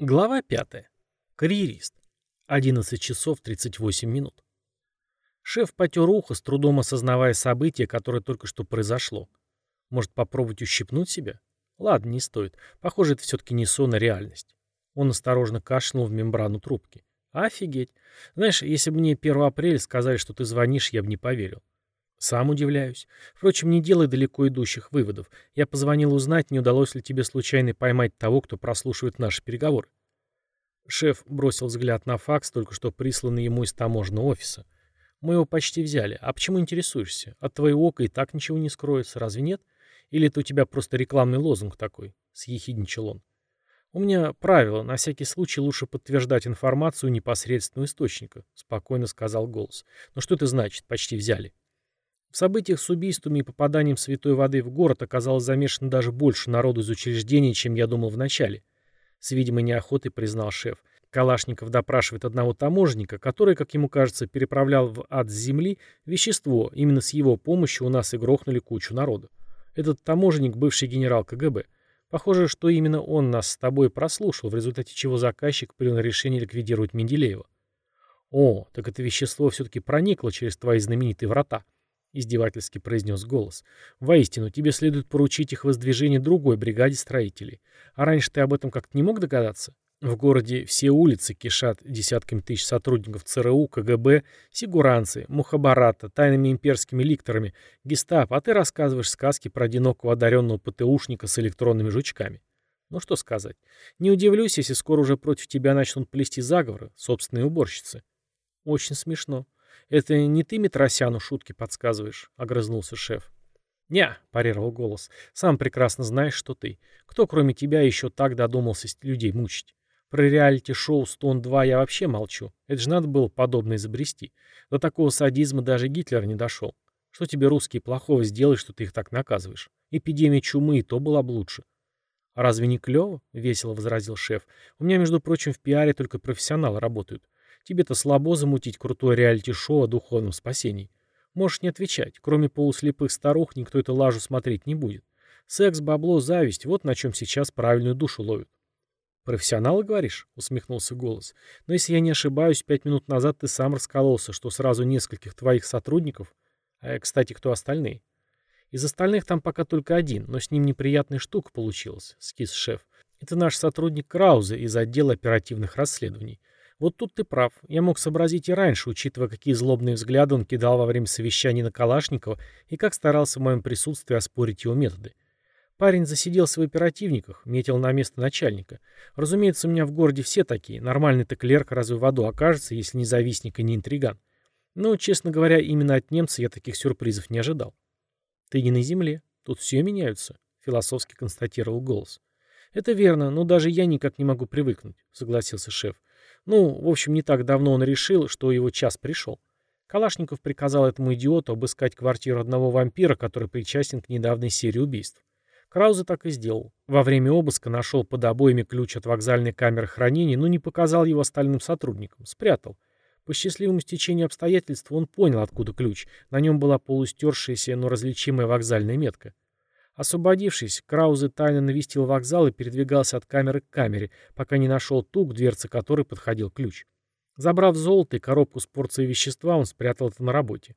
Глава 5. Карьерист. 11 часов 38 минут. Шеф потер ухо, с трудом осознавая событие, которое только что произошло. Может, попробовать ущипнуть себя? Ладно, не стоит. Похоже, это все-таки не сон, а реальность. Он осторожно кашлянул в мембрану трубки. Офигеть. Знаешь, если бы мне 1 апреля сказали, что ты звонишь, я бы не поверил. Сам удивляюсь. Впрочем, не делай далеко идущих выводов. Я позвонил узнать, не удалось ли тебе случайно поймать того, кто прослушивает наши переговоры. Шеф бросил взгляд на факс, только что присланный ему из таможенного офиса. Мы его почти взяли. А почему интересуешься? От твоего ока и так ничего не скроется, разве нет? Или это у тебя просто рекламный лозунг такой? Съехидничал он. У меня правило, на всякий случай лучше подтверждать информацию непосредственного источника, спокойно сказал голос. Но что это значит, почти взяли? В событиях с убийствами и попаданием святой воды в город оказалось замешано даже больше народу из учреждений, чем я думал вначале. С видимой неохотой признал шеф. Калашников допрашивает одного таможенника, который, как ему кажется, переправлял в ад с земли вещество. Именно с его помощью у нас и грохнули кучу народу. Этот таможенник – бывший генерал КГБ. Похоже, что именно он нас с тобой прослушал, в результате чего заказчик принял решение ликвидировать Менделеева. О, так это вещество все-таки проникло через твои знаменитые врата издевательски произнес голос. «Воистину, тебе следует поручить их воздвижение другой бригаде строителей. А раньше ты об этом как-то не мог догадаться? В городе все улицы кишат десятками тысяч сотрудников ЦРУ, КГБ, сигуранцы, мухабарата, тайными имперскими ликторами, гестапо, а ты рассказываешь сказки про одинокого одаренного ПТУшника с электронными жучками. Ну что сказать. Не удивлюсь, если скоро уже против тебя начнут плести заговоры, собственные уборщицы. Очень смешно. «Это не ты Митросяну шутки подсказываешь?» — огрызнулся шеф. «Не», — парировал голос, — «сам прекрасно знаешь, что ты. Кто, кроме тебя, еще так додумался людей мучить? Про реалити-шоу «Стон-2» я вообще молчу. Это же надо было подобное изобрести. До такого садизма даже Гитлер не дошел. Что тебе русские плохого сделали, что ты их так наказываешь? Эпидемия чумы и то была бы лучше». «А разве не клево?» — весело возразил шеф. «У меня, между прочим, в пиаре только профессионалы работают. Тебе-то слабо замутить крутое реалити-шоу о духовном спасении. Можешь не отвечать. Кроме полуслепых старух никто эту лажу смотреть не будет. Секс, бабло, зависть — вот на чем сейчас правильную душу ловят. «Профессионалы, говоришь?» — усмехнулся голос. «Но если я не ошибаюсь, пять минут назад ты сам раскололся, что сразу нескольких твоих сотрудников... А, кстати, кто остальные?» «Из остальных там пока только один, но с ним неприятная штука получилась», — скис шеф. «Это наш сотрудник Краузе из отдела оперативных расследований. Вот тут ты прав. Я мог сообразить и раньше, учитывая, какие злобные взгляды он кидал во время совещаний на Калашникова и как старался в моем присутствии оспорить его методы. Парень засиделся в оперативниках, метил на место начальника. Разумеется, у меня в городе все такие. Нормальный-то клерк разве в аду окажется, если не завистник и не интриган. Но, честно говоря, именно от немца я таких сюрпризов не ожидал. «Ты не на земле. Тут все меняются», — философски констатировал голос. «Это верно, но даже я никак не могу привыкнуть», — согласился шеф. Ну, в общем, не так давно он решил, что его час пришел. Калашников приказал этому идиоту обыскать квартиру одного вампира, который причастен к недавней серии убийств. Краузе так и сделал. Во время обыска нашел под обоями ключ от вокзальной камеры хранения, но не показал его остальным сотрудникам. Спрятал. По счастливому стечению обстоятельств он понял, откуда ключ. На нем была полустершаяся, но различимая вокзальная метка. Освободившись, Краузе тайно навестил вокзал и передвигался от камеры к камере, пока не нашел ту, к дверце которой подходил ключ. Забрав золото и коробку с порцией вещества, он спрятал это на работе.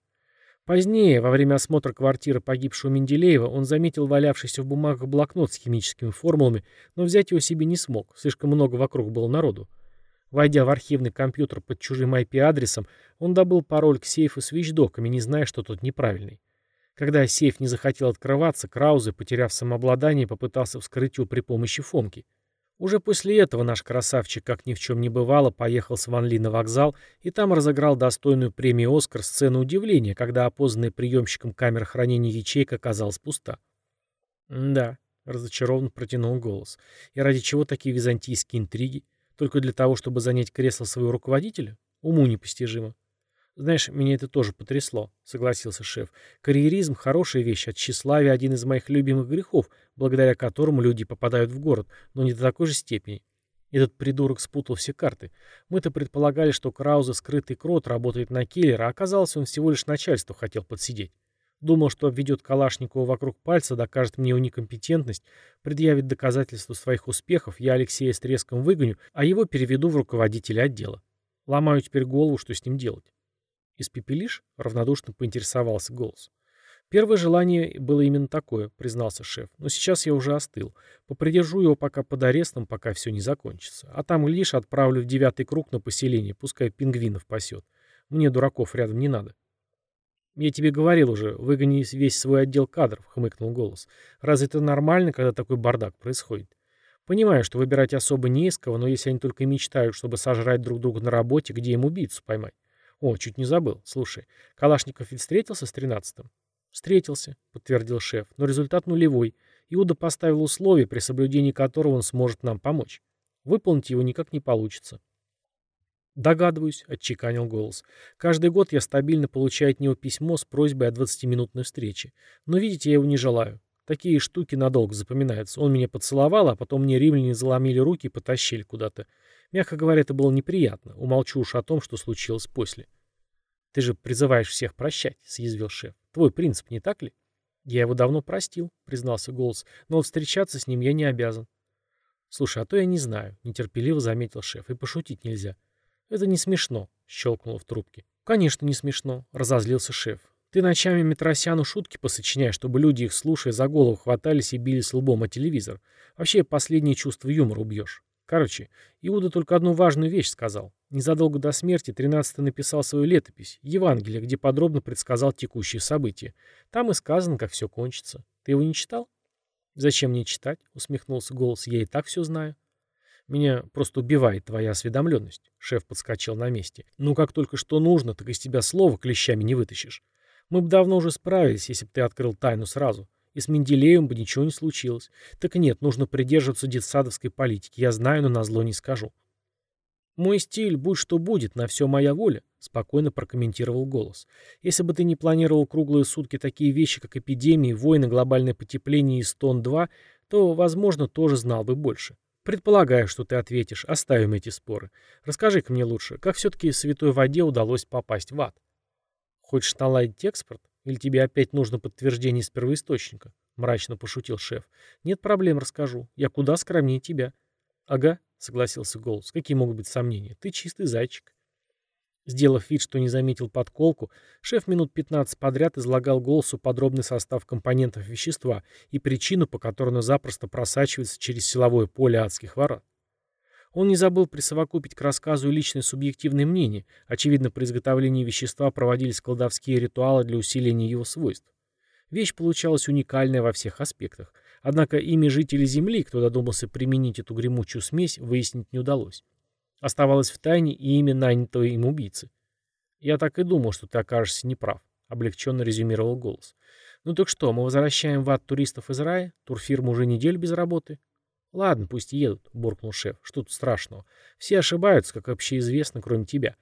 Позднее, во время осмотра квартиры погибшего Менделеева, он заметил валявшийся в бумагах блокнот с химическими формулами, но взять его себе не смог, слишком много вокруг было народу. Войдя в архивный компьютер под чужим IP-адресом, он добыл пароль к сейфу с вещдоками, не зная, что тот неправильный. Когда сейф не захотел открываться, Краузе, потеряв самообладание, попытался вскрыть его при помощи Фомки. Уже после этого наш красавчик, как ни в чем не бывало, поехал с Ван Ли на вокзал и там разыграл достойную премию «Оскар» сцену удивления, когда опознанная приемщиком камер хранения ячейка оказалась пуста. «Да», — разочарованно протянул голос. «И ради чего такие византийские интриги? Только для того, чтобы занять кресло своего руководителя? Уму непостижимо». «Знаешь, меня это тоже потрясло», — согласился шеф. «Карьеризм — хорошая вещь, а тщеславие — один из моих любимых грехов, благодаря которому люди попадают в город, но не до такой же степени. Этот придурок спутал все карты. Мы-то предполагали, что Крауза, скрытый крот, работает на киллера, а оказалось, он всего лишь начальство хотел подсидеть. Думал, что обведет Калашникова вокруг пальца, докажет мне его некомпетентность, предъявит доказательства своих успехов, я Алексея с треском выгоню, а его переведу в руководителя отдела. Ломаю теперь голову, что с ним делать. «Испепелишь?» — равнодушно поинтересовался голос. «Первое желание было именно такое», — признался шеф. «Но сейчас я уже остыл. Попридержу его пока под арестом, пока все не закончится. А там, глядишь, отправлю в девятый круг на поселение, пускай пингвинов пасет. Мне дураков рядом не надо». «Я тебе говорил уже, выгони весь свой отдел кадров», — хмыкнул голос. «Разве это нормально, когда такой бардак происходит? Понимаю, что выбирать особо не из кого, но если они только мечтают, чтобы сожрать друг друга на работе, где им убийцу поймать? О, чуть не забыл. Слушай, Калашников ведь встретился с тринадцатым?» «Встретился», — подтвердил шеф, — «но результат нулевой. Иуда поставил условие, при соблюдении которого он сможет нам помочь. Выполнить его никак не получится. «Догадываюсь», — отчеканил голос. «Каждый год я стабильно получаю от него письмо с просьбой о 20-минутной встрече. Но, видите, я его не желаю. Такие штуки надолго запоминаются. Он меня поцеловал, а потом мне римляне заломили руки и потащили куда-то. Мягко говоря, это было неприятно. Умолчу уж о том, что случилось после». «Ты же призываешь всех прощать», — съязвил шеф. «Твой принцип, не так ли?» «Я его давно простил», — признался голос, «но встречаться с ним я не обязан». «Слушай, а то я не знаю», — нетерпеливо заметил шеф, — «и пошутить нельзя». «Это не смешно», — щелкнуло в трубке. «Конечно, не смешно», — разозлился шеф. «Ты ночами Метросяну шутки посочиняешь, чтобы люди их, слушая, за голову хватались и бились лбом о телевизор. Вообще, последнее чувство юмора убьешь. Короче, Иуда только одну важную вещь сказал. Незадолго до смерти тринадцатый написал свою летопись, Евангелие, где подробно предсказал текущие события. Там и сказано, как все кончится. Ты его не читал? «Зачем мне читать?» — усмехнулся голос. «Я и так все знаю». Меня просто убивает твоя осведомленность. Шеф подскочил на месте. Ну, как только что нужно, так из тебя слова клещами не вытащишь. Мы бы давно уже справились, если бы ты открыл тайну сразу. И с Менделеевым бы ничего не случилось. Так нет, нужно придерживаться детсадовской политики. Я знаю, но назло не скажу. «Мой стиль, будь что будет, на все моя воля», — спокойно прокомментировал голос. «Если бы ты не планировал круглые сутки такие вещи, как эпидемии, войны, глобальное потепление и Стон-2, то, возможно, тоже знал бы больше. Предполагаю, что ты ответишь. Оставим эти споры. Расскажи-ка мне лучше, как все-таки святой воде удалось попасть в ад? Хочешь наладить экспорт? Или тебе опять нужно подтверждение из первоисточника? Мрачно пошутил шеф. Нет проблем, расскажу. Я куда скромнее тебя. Ага, согласился голос. Какие могут быть сомнения? Ты чистый зайчик. Сделав вид, что не заметил подколку, шеф минут 15 подряд излагал голосу подробный состав компонентов вещества и причину, по которой оно запросто просачивается через силовое поле адских ворот. Он не забыл присовокупить к рассказу личное субъективное мнение. Очевидно, при изготовлении вещества проводились колдовские ритуалы для усиления его свойств. Вещь получалась уникальная во всех аспектах. Однако имя жителей Земли, кто додумался применить эту гремучую смесь, выяснить не удалось. Оставалось в тайне и имя нанятого им убийцы. «Я так и думал, что ты окажешься неправ», — облегченно резюмировал голос. «Ну так что, мы возвращаем в ад туристов из рая? Турфирма уже неделю без работы?» «Ладно, пусть едут», — буркнул шеф. «Что тут страшного? Все ошибаются, как общеизвестно, кроме тебя.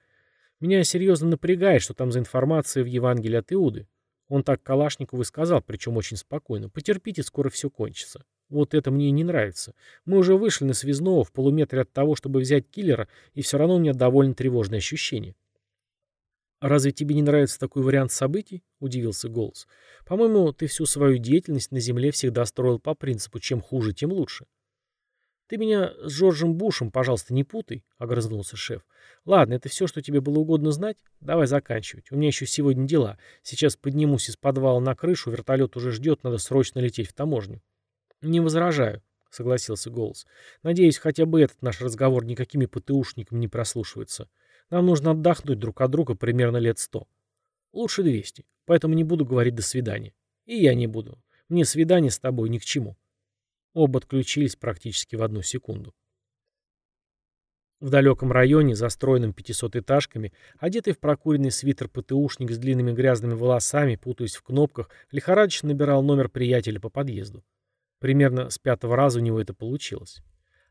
Меня серьезно напрягает, что там за информация в Евангелии от Иуды. Он так Калашникову и сказал, причем очень спокойно. Потерпите, скоро все кончится. Вот это мне и не нравится. Мы уже вышли на связного в полуметре от того, чтобы взять киллера, и все равно у меня довольно тревожное ощущение. «Разве тебе не нравится такой вариант событий?» — удивился голос. «По-моему, ты всю свою деятельность на Земле всегда строил по принципу «чем хуже, тем лучше». «Ты меня с Джорджем Бушем, пожалуйста, не путай», — огрызнулся шеф. «Ладно, это все, что тебе было угодно знать? Давай заканчивать. У меня еще сегодня дела. Сейчас поднимусь из подвала на крышу, вертолет уже ждет, надо срочно лететь в таможню». «Не возражаю», — согласился голос. «Надеюсь, хотя бы этот наш разговор никакими ПТУшниками не прослушивается. Нам нужно отдохнуть друг от друга примерно лет сто. Лучше двести, поэтому не буду говорить «до свидания». И я не буду. Мне свидание с тобой ни к чему». Оба отключились практически в одну секунду. В далеком районе, застроенном пятисотэтажками, одетый в прокуренный свитер ПТУшник с длинными грязными волосами, путаясь в кнопках, лихорадочно набирал номер приятеля по подъезду. Примерно с пятого раза у него это получилось.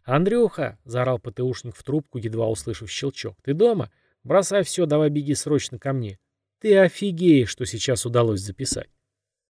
«Андрюха!» — заорал ПТУшник в трубку, едва услышав щелчок. «Ты дома? Бросай все, давай беги срочно ко мне. Ты офигеешь, что сейчас удалось записать».